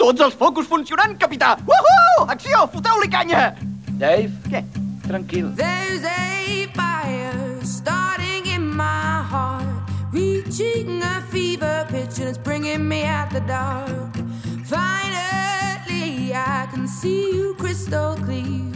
Tots els focus funcionant, capità! Uhu! Acció! Foteu-li canya! Dave, Què? tranquil. There's a fire starting in my heart, reaching a fever pitch, and it's bringing me out the dark. Finally, I can see you crystal clear.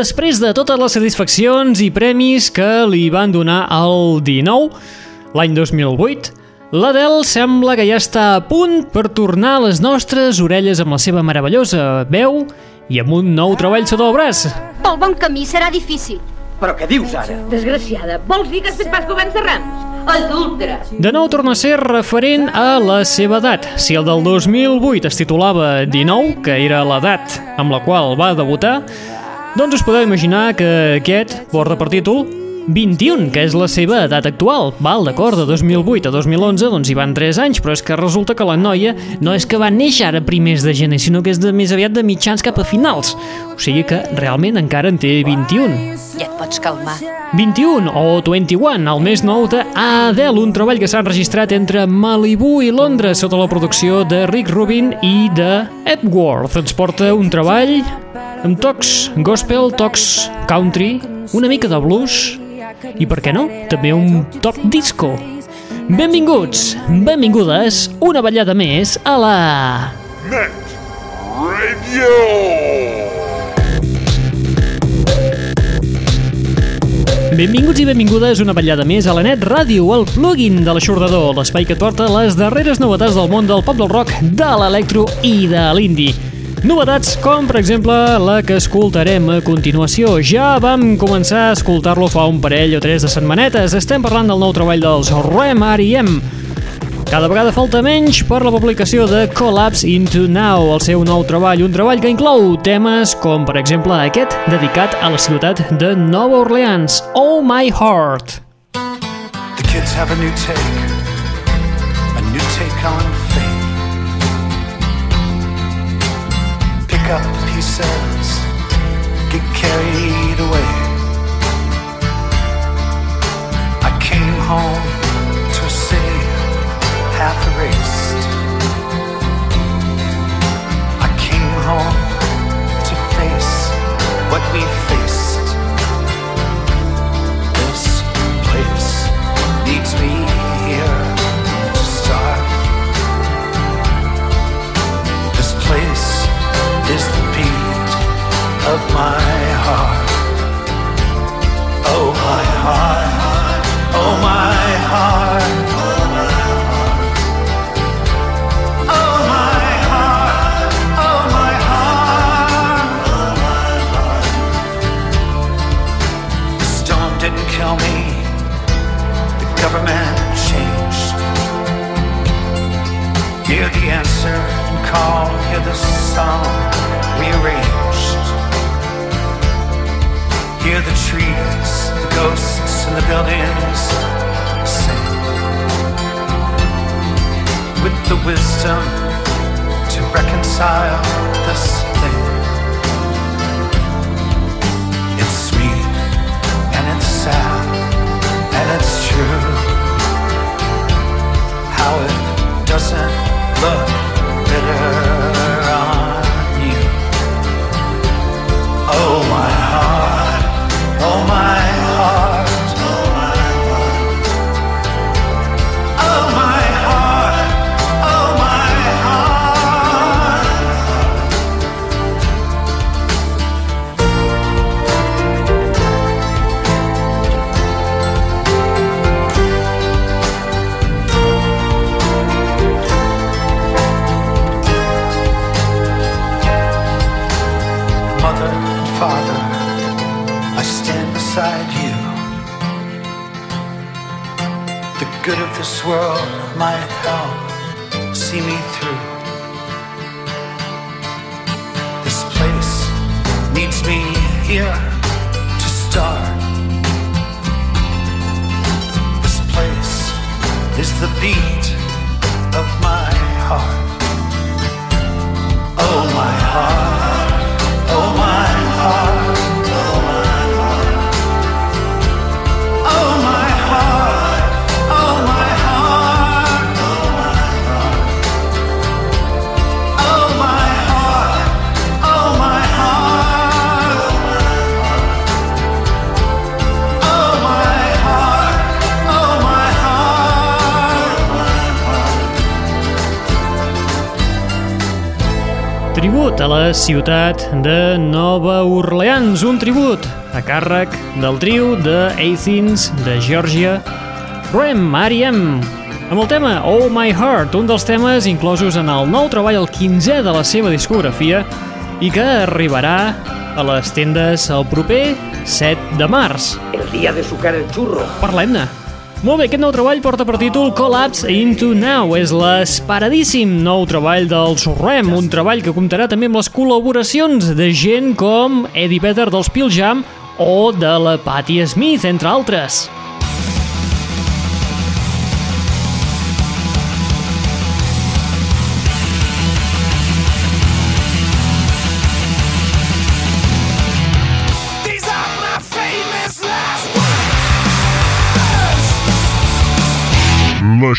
Després de totes les satisfaccions i premis que li van donar al 19, l'any 2008, l'Adele sembla que ja està a punt per tornar a les nostres orelles amb la seva meravellosa veu i amb un nou treball sota el braç. Pel bon camí serà difícil. Però què dius ara? Desgraciada, vols dir que has fet pas governs de rams? De nou torna a ser referent a la seva edat. Si el del 2008 es titulava 19, que era l'edat amb la qual va debutar, doncs us podeu imaginar que aquest porta per títol 21, que és la seva edat actual. Val, d'acord, de 2008 a 2011 doncs hi van 3 anys, però és que resulta que la noia no és que va néixer ara primers de gener, sinó que és de més aviat de mitjans cap a finals. O sigui que realment encara en té 21. Ja et pots calmar. 21 o 21, el més nou de Adele, un treball que s'ha enregistrat entre Malibu i Londres sota la producció de Rick Rubin i de Edworth. Ens porta un treball amb tocs gospel, tocs country, una mica de blues i, per què no, també un toc disco. Benvinguts, benvingudes, una ballada més a la... Net Radio! Benvinguts i benvingudes una ballada més a la Net Ràdio, el plugin de l'aixordador, l'espai que porta les darreres novetats del món del pop del rock, de l'electro i de l'indie. Novetats com, per exemple, la que escoltarem a continuació. Ja vam començar a escoltar-lo fa un parell o tres de setmanetes. Estem parlant del nou treball dels Rem R.E.M. Cada vegada falta menys per la publicació de Collapse Into Now, el seu nou treball, un treball que inclou temes com, per exemple, aquest dedicat a la ciutat de Nova Orleans, Oh My Heart. The kids have a new take, a new take on up the pieces, get carried away. I came home to a city half erased. Thing. It's sweet and it's sad and it's true. How it doesn't look bitter me here to start. This place is the beat of my heart. Oh, my heart. Tribut a la ciutat de Nova Orleans, un tribut a càrrec del trio de Athens, de Geòrgia, Rem, R.E.M., amb el tema Oh My Heart, un dels temes inclosos en el nou treball, el 15è de la seva discografia, i que arribarà a les tendes el proper 7 de març. El día de sucar el churro. Parlem-ne. Molt bé, aquest nou treball porta per títol Collapse Into Now. És l'esperadíssim nou treball dels Rem, un treball que comptarà també amb les col·laboracions de gent com Eddie Vedder dels Pearl Jam o de la Patti Smith, entre altres.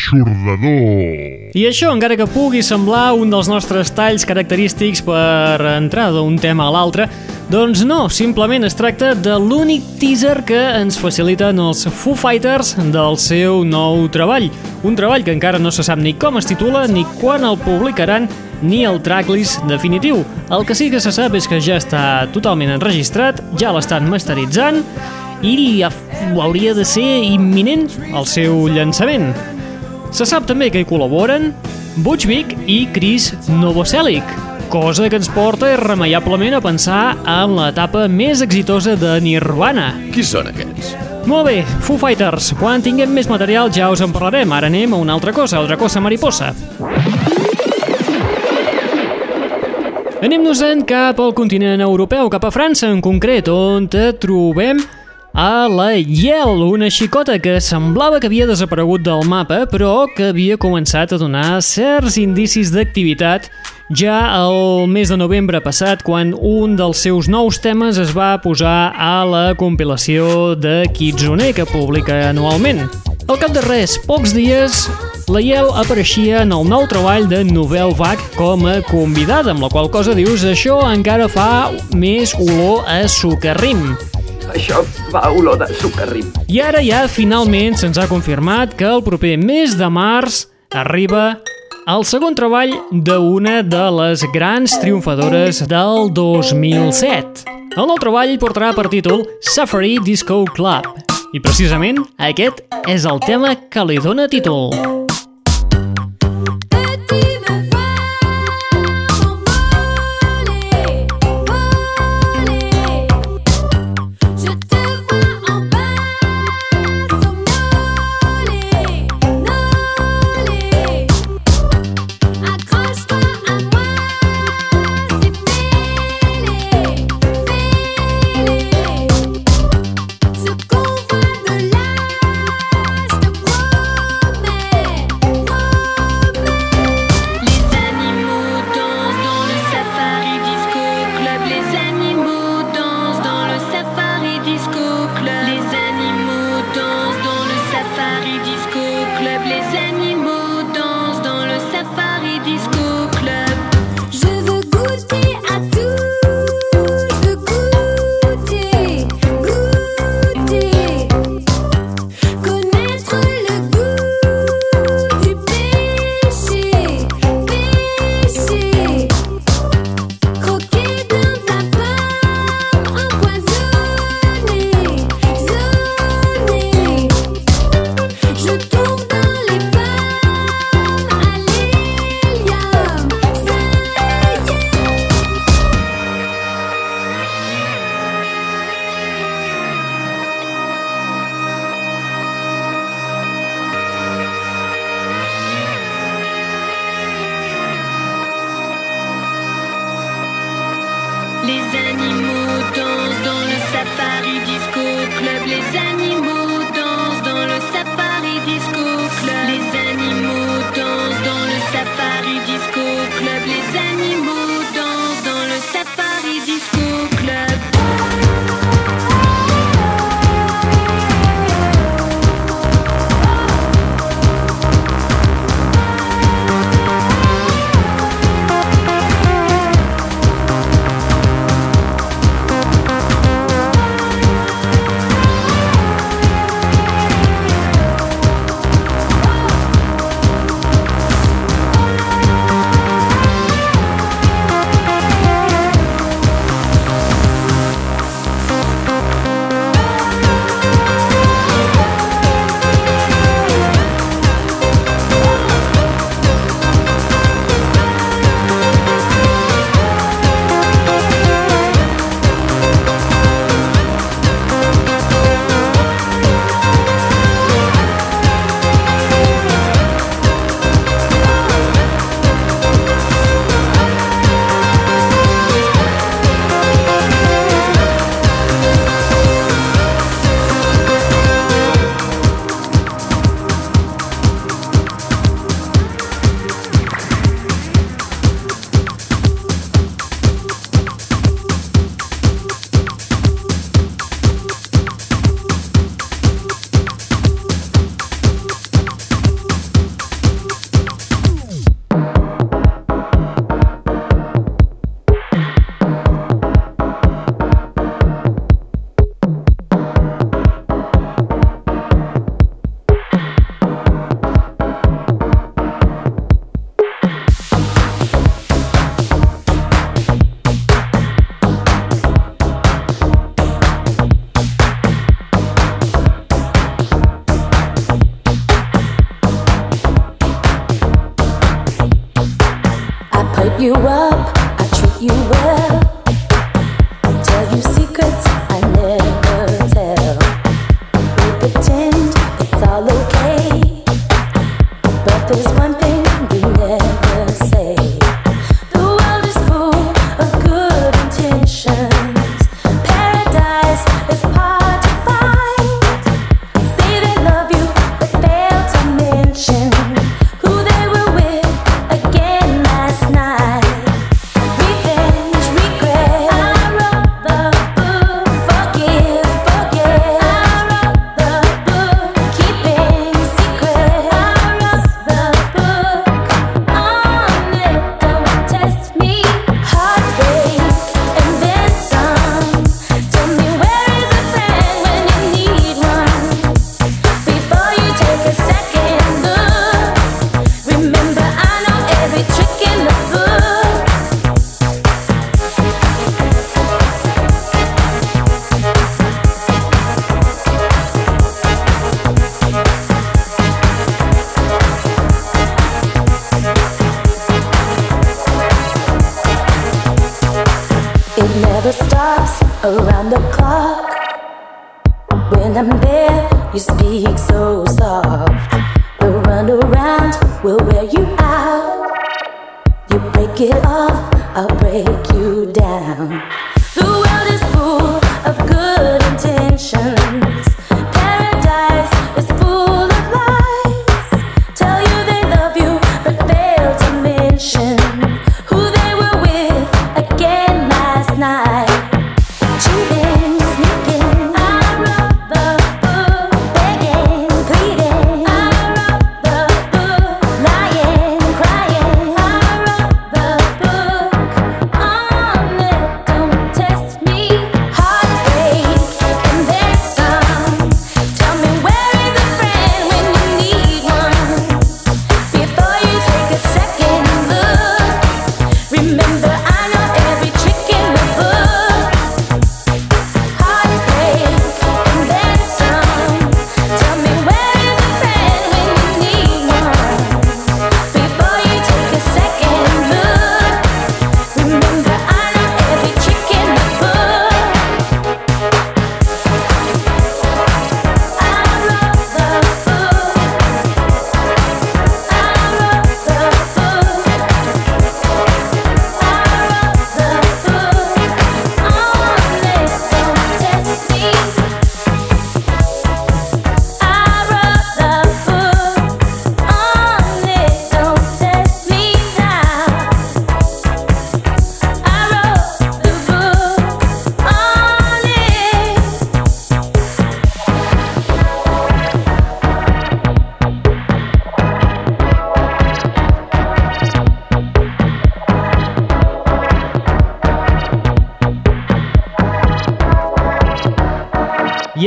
L'aixordador. I això, encara que pugui semblar un dels nostres talls característics per entrar d'un tema a l'altre, doncs no, simplement es tracta de l'únic teaser que ens faciliten els Foo Fighters del seu nou treball. Un treball que encara no se sap ni com es titula, ni quan el publicaran, ni el tracklist definitiu. El que sí que se sap és que ja està totalment enregistrat, ja l'estan masteritzant i hauria de ser imminent el seu llançament. Se sap també que hi col·laboren Butch Vig i Chris Novoselic, cosa que ens porta irremeiablement a pensar en l'etapa més exitosa de Nirvana. Qui són aquests? Molt bé, Foo Fighters, quan tinguem més material ja us en parlarem, ara anem a una altra cosa, altra cosa mariposa. Anem-nos-en cap al continent europeu, cap a França en concret, on te trobem a la Yel, una xicota que semblava que havia desaparegut del mapa, però que havia començat a donar certs indicis d'activitat ja el mes de novembre passat, quan un dels seus nous temes es va posar a la compilació de Kitsune, que publica anualment. Al cap de res, pocs dies, la Yel apareixia en el nou treball de Novel Vague com a convidada, amb la qual cosa dius això encara fa més olor a sucarrim. Això fa olor de sucarrim. I ara ja finalment se'ns ha confirmat que el proper mes de març arriba el segon treball d'una de les grans triomfadores del 2007. El nou treball portarà per títol Safari Disco Club. I precisament aquest és el tema que li dóna títol. club, les animaux dansent dans le safari disco club. Les animaux dansent dans le safari disco club. Les There, you speak so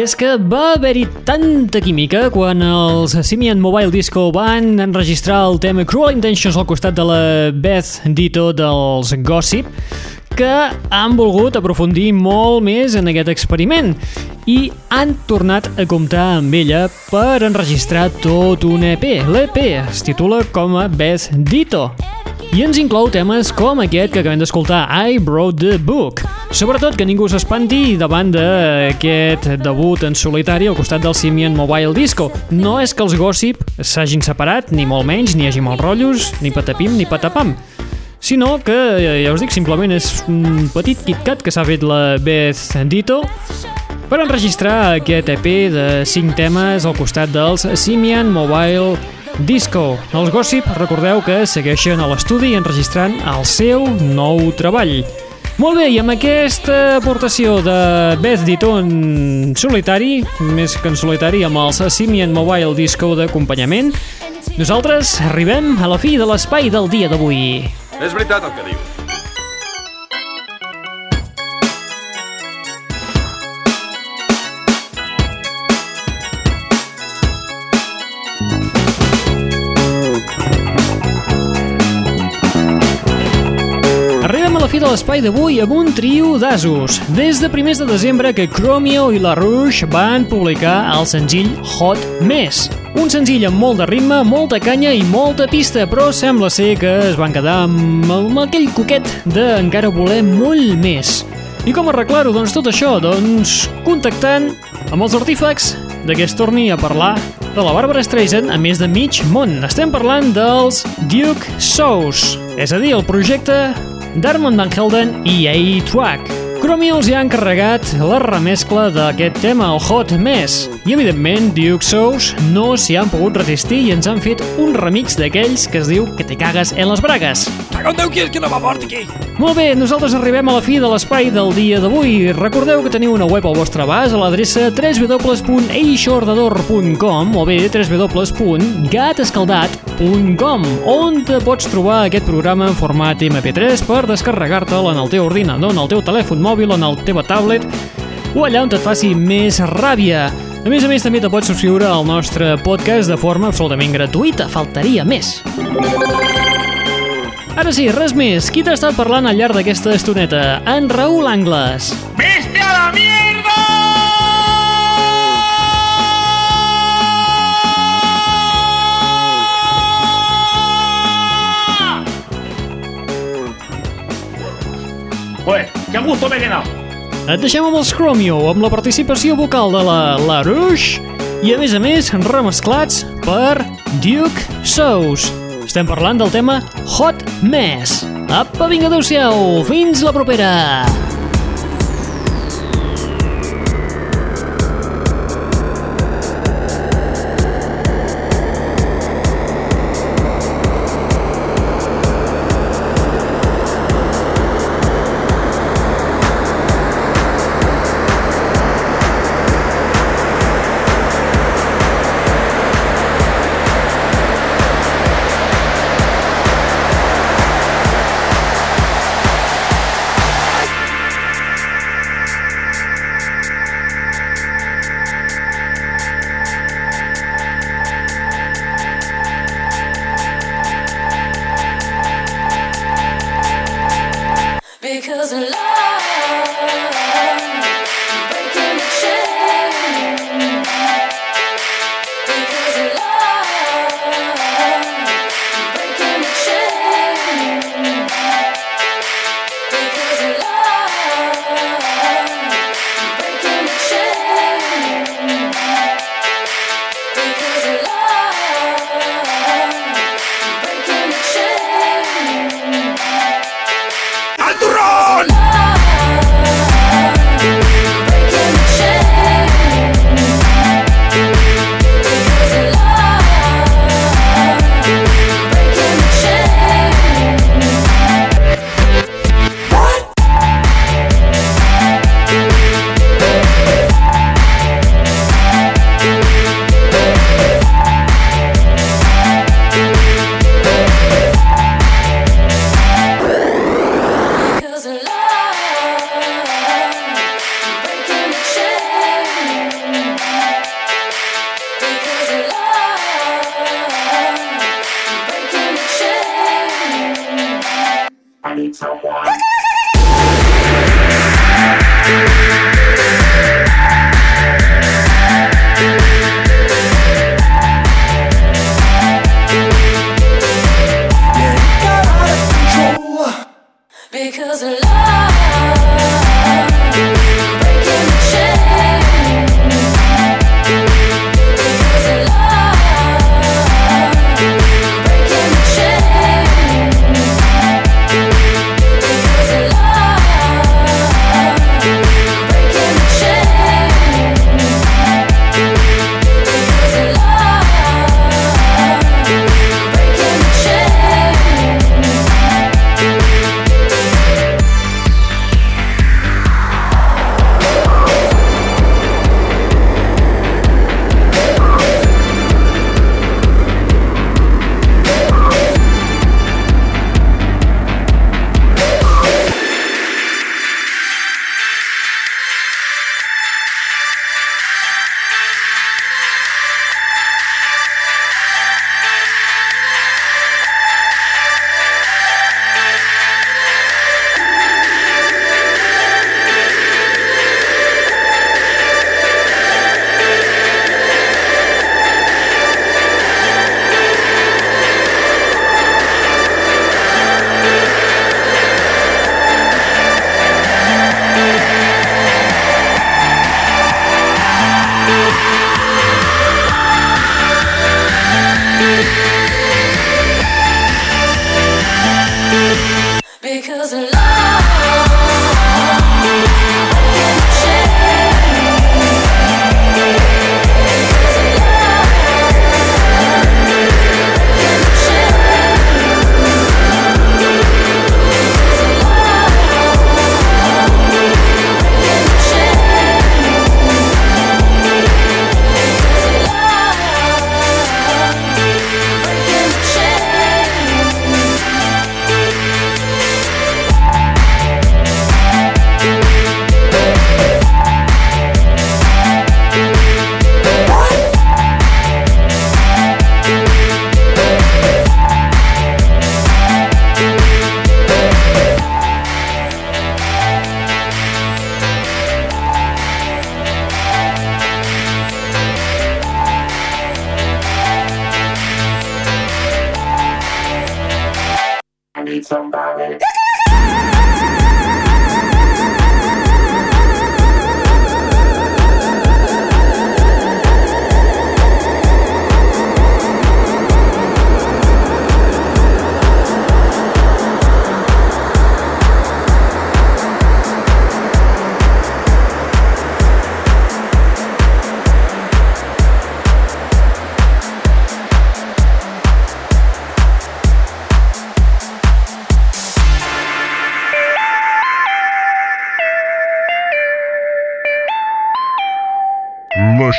és que va haver-hi tanta química quan els Simian Mobile Disco van enregistrar el tema Cruel Intentions al costat de la Beth Ditto dels Gossip que han volgut aprofundir molt més en aquest experiment i han tornat a comptar amb ella per enregistrar tot un EP. L'EP es titula com a Beth Ditto i ens inclou temes com aquest que acabem d'escoltar, I Wrote the Book. Sobretot que ningú s'espanti davant d'aquest debut en solitari al costat del Simian Mobile Disco. No és que els Gossip s'hagin separat, ni molt menys, ni hagi mal rotllos, ni patapim ni patapam sinó que, eh, ja us dic, simplement és un petit KitKat que s'ha fet la Beth Ditto per enregistrar aquest EP de 5 temes al costat dels Simian Mobile Disco. Els Gossip, recordeu que segueixen a l'estudi enregistrant el seu nou treball. Molt bé, i amb aquesta aportació de Beth Ditto en solitari, més que en solitari, amb els Simian Mobile Disco d'acompanyament, nosaltres arribem a la fi de l'espai del dia d'avui. És veritat el que diu. Fi de l'espai d'avui amb un trio d'asos. Des de primers de desembre que Chromio i La Rouge van publicar el senzill Hot Mess. Un senzill amb molt de ritme, molta canya i molta pista, però sembla ser que es van quedar amb, amb aquell coquet de encara voler molt més. I com arreglar-ho? Doncs tot això, doncs contactant amb els artífecs de que es torni a parlar de la Barbara Streisand a més de mig món. Estem parlant dels Duke Shows, és a dir, el projecte d'Armand Van Helden i A-Track. Chromio els hi ha encarregat la remescla d'aquest tema, el Hot Mess. I, evidentment, Duke Shows no s'hi han pogut resistir i ens han fet un remix d'aquells que es diu que te cagues en les bragues. Cago en Déu, qui és que no va fort aquí? Molt bé, nosaltres arribem a la fi de l'espai del dia d'avui. Recordeu que teniu una web al vostre abast a l'adreça www.eixordador.com o bé www.gatescaldat.com on te pots trobar aquest programa en format MP3 per descarregar-te'l en el teu ordinador, en el teu telèfon mòbil en la teva tablet o allà on et faci més ràbia. A més a més, també te pots subscriure al nostre podcast de forma absolutament gratuïta. Faltaria més. Ara sí, res més. Qui t'ha estat parlant al llarg d'aquesta estoneta? En Raül Angles. Viste a la mierda! Pues, que gusto m'he quedat. Et deixem amb els Chromio, amb la participació vocal de la Larouche i, a més a més, remesclats per Duke Sous. Estem parlant del tema Hot Mess. Apa, vinga, adeu-siau. Fins la propera. doesn't love.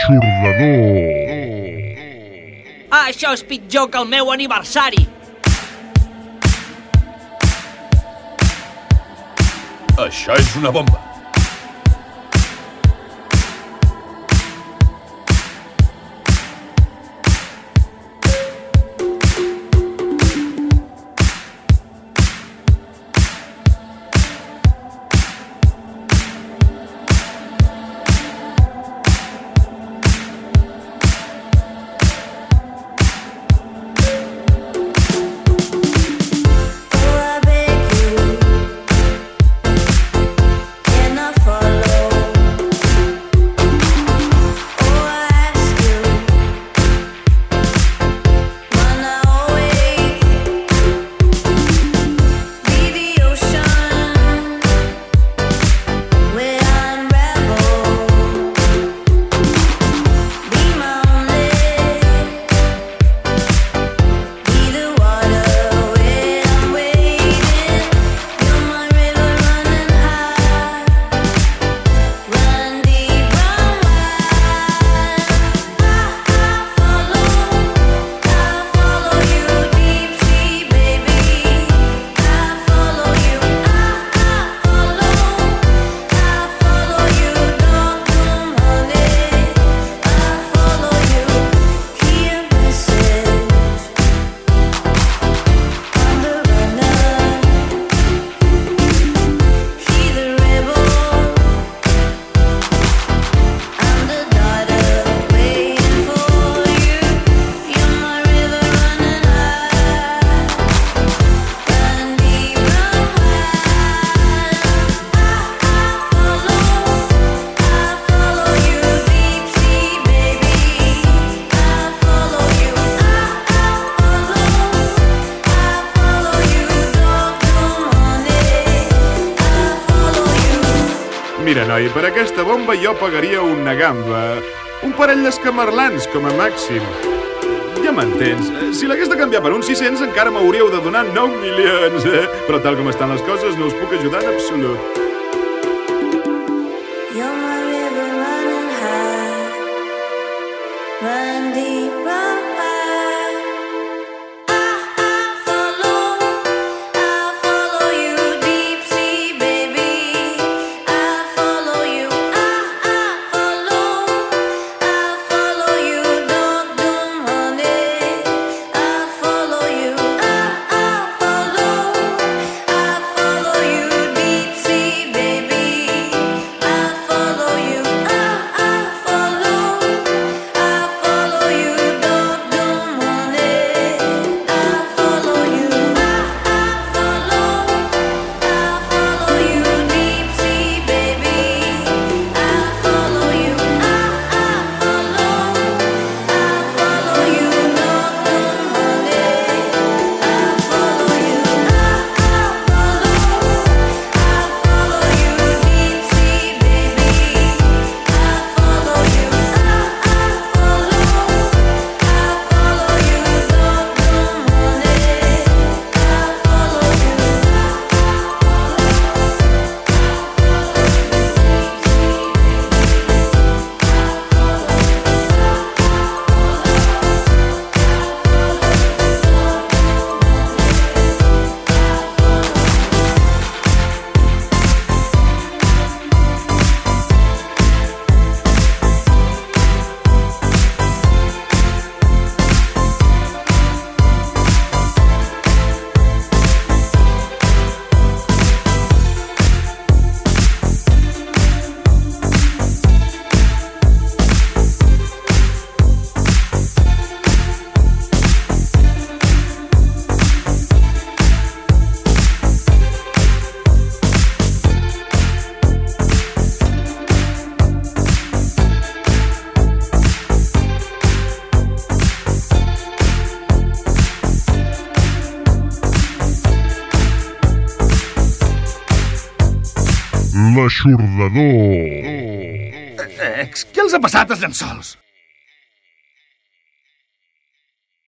l'aixordador. Ah, això és pitjor que el meu aniversari. Això és una bomba. noi, per aquesta bomba jo pagaria una gamba. Un parell d'escamarlans, com a màxim. Ja m'entens. Si l'hagués de canviar per uns 600, encara m'hauríeu de donar 9 milions. Eh? Però tal com estan les coses, no us puc ajudar en absolut. ensordador. Ex, què els ha passat als llençols?